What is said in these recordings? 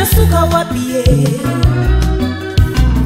na suka wapi ye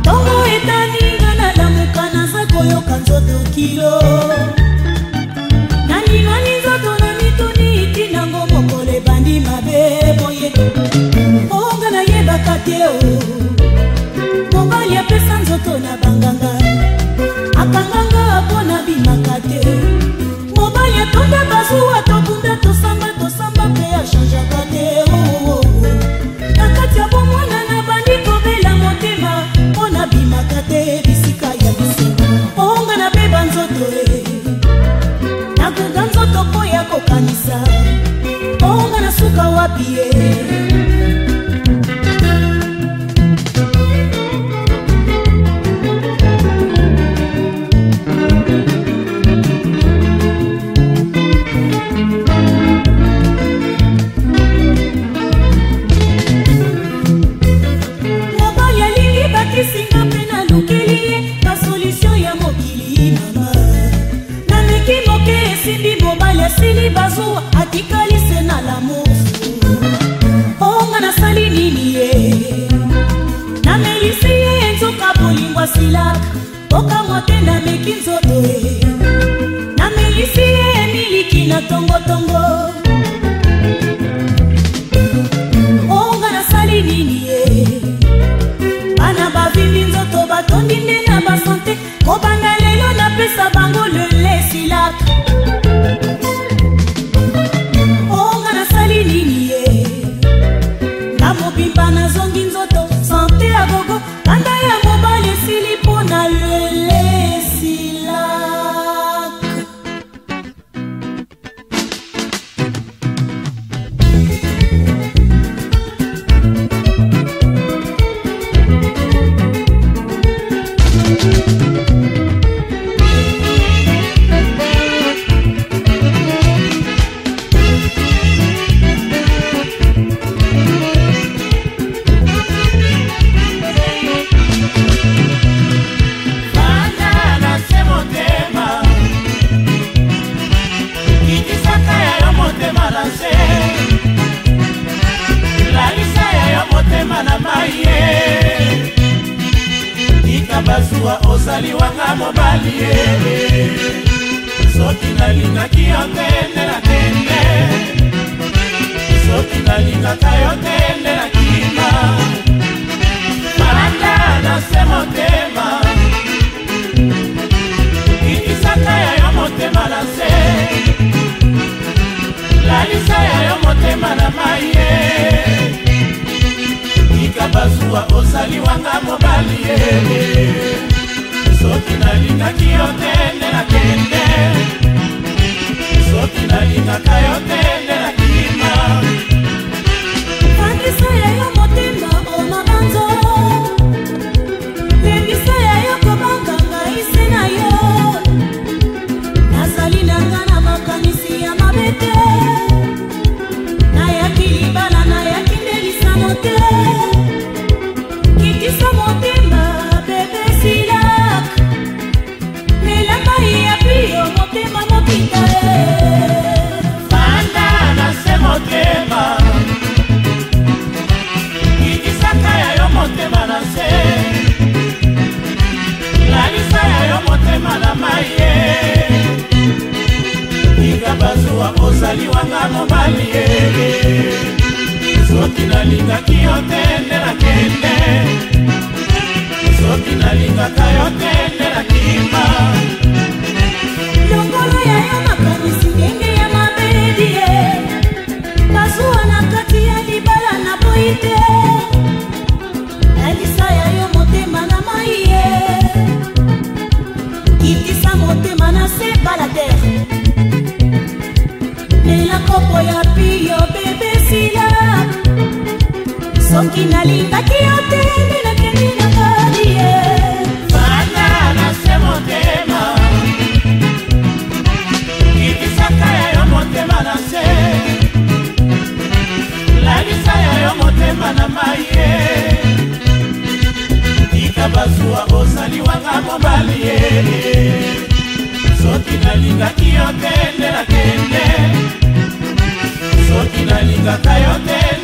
ntongo etaninga nalamuka naza koyoka nzoto kilo naninani nzoto na mituni ntinango mokolo ebandi mabe boye mbonga nayebaka te o mobali apesa nzoto na asili bazuwa atikalise na lamour onga nasali nini ye namelisi ye nzoka bolingwa silaka mboka motenda meki nzoto ye namelisi ye miliki na tongotongo -tongo. mobali wanga mobali ye soki nalingaki yo te nde nakende soki nalingaka yo te nde nakima malanda na se motema kitisaka ya yo motema na se lalisa ya yo motema na mai ye tika bazuwa ozali wanga mobali ye soki nalingaki yo te nde nakende malama ye linga bazuwa ozali wanga mobali ye soki nalingaki yo te nde nakende soki nalingaka yo te nde nakima longolo ya yo makanisi soki nalingaki yo te nde nakendi na ngadi ye fanda na se motema kikisaka ya yo motema na se lalisa ya yo motema na mai ye tika bazuwa ozaliwanga mobali ye soki nalingaki yo te nde nakende soki nalingaka yo te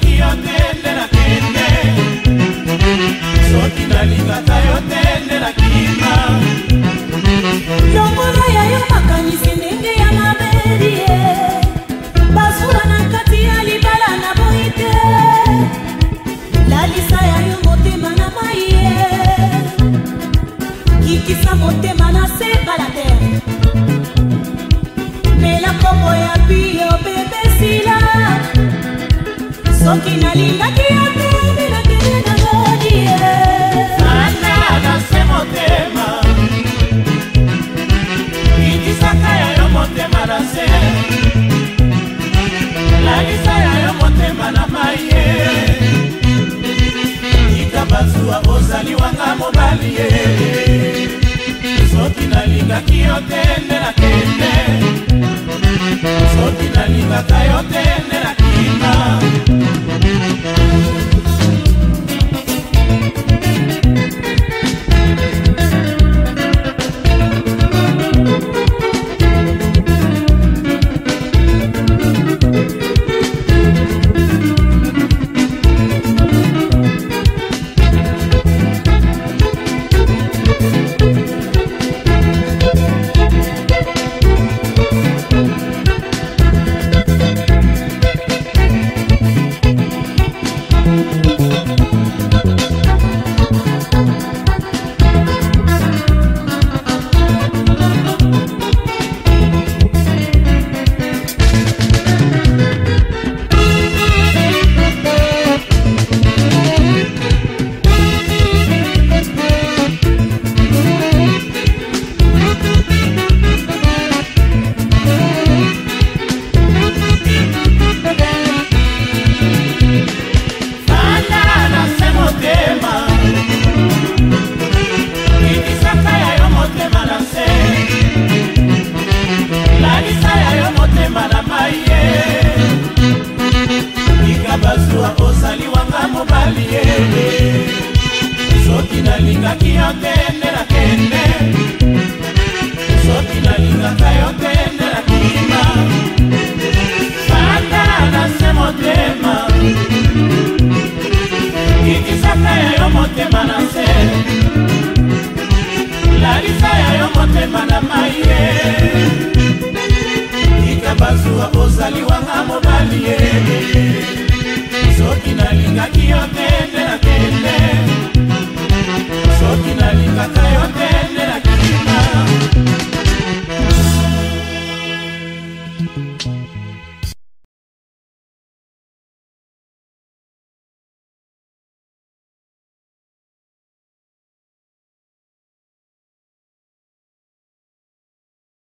nalingaki yo te nde nakende soki nalingaka yo te nde nakima longola ya yo makanisi ndenge ya mabelie basula na kati ya libala na boi te lalisa ya yo motema na mai ye kikisa motema na se bala te mela kombo ya bio soki nalingaki atende nakende nangodi ye sana na se motema indisaka ya yo motema na se lalisa ya yo motema na mai ye tika bazuwa ozali wanga mobali ye soki nalingaki yo te nde nakende soki nalingaka yo te